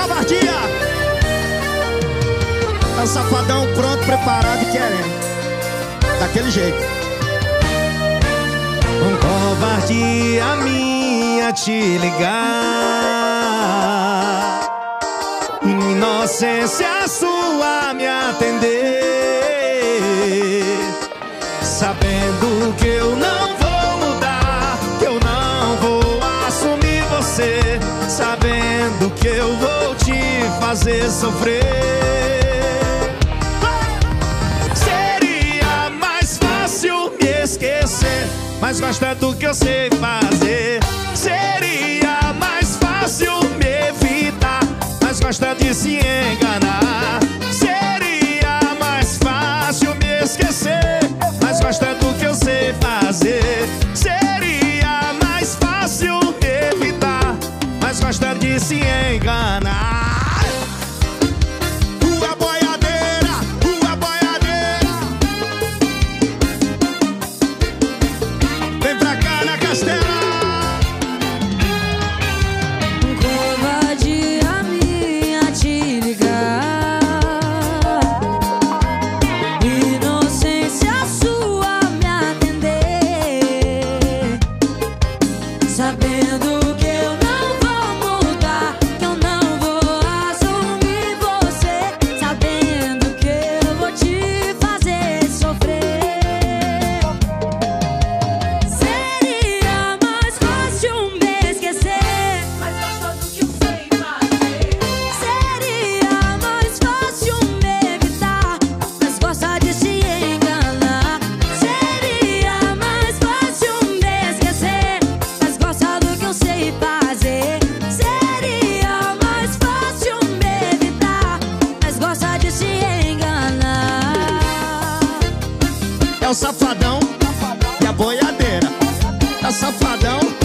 covardia. É tá o safadão pronto, preparado e querendo. Daquele jeito. Com covardia minha te ligar. Inocência sua me atender. Sabendo que eu não vou mudar, que eu não vou assumir você. Sabendo que eu vou assumir você. Sabendo que eu vou te fazer sofrer. Mas gosta do que eu sei fazer Seria mais fácil me evitar Mas gosta de se enganar sabendo. O safadão e a boiadeira. É safadão